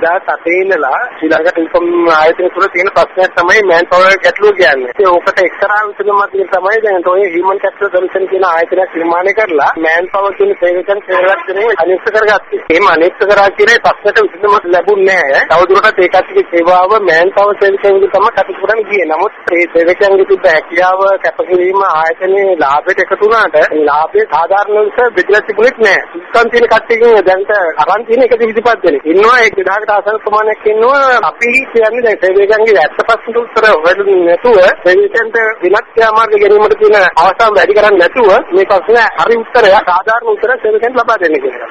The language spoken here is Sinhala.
2008 ඉඳලා ශ්‍රී ලංකා ටෙලිකොම් ආයතන තුල තියෙන ප්‍රශ්නයක් තමයි මෑන් පවර් ගැටලුව කියන්නේ. ඒ ඕකට එක්තරා විසඳුමක් දෙන්න තමයි දැන් ඔය හියුමන් කැපිටල් සොලියුෂන් කියන ආයතනයක් නිර්මාණය කරලා මෑන් පවර් කියන සේවකයන් සේවයක් දෙන්නේ අනිශ්චිත කරගත්තේ. එහෙම අනිශ්චිත කරා කියන ප්‍රශ්නට විසඳුමක් ලැබුණේ නැහැ. තවදුරටත් ඒ කට්ටියගේ සේවාව මෑන් පවර් සේවකයන්ගේ තමයි කටයුතු කරන්න ගියේ. නමුත් මේ සේවකයන්ගේ තිබ්බ හැකියාව කැපකිරීම ආයතනයේ ලාභයට එකතු වුණාට ඒ ලාභය සාධාරණ ලෙස බෙදලා තිබුණෙත් නැහැ. ඉස්සන් තියෙන කට්ටියකින් දැන්ට අරන් තියෙන 125 දෙනෙක්. ඉන්නවා ඒ 2000කට ආසන්න ප්‍රමාණයක් ඉන්නවා. අපි කියන්නේ දැන් සේවකයන්ගේ 70% උත්තර වෙලුනේ නැතුව සේවකයන්ට විනත් ක්‍රියාමාර්ග ගැනීමට තියෙන අවස්ථාව වැඩි කරන්නේ නැතුව මේ ප්‍රශ්නේ හරි උත්තරය සාධාරණ උත්තර සේවකයන්ට ලබා දෙන්න කියලා.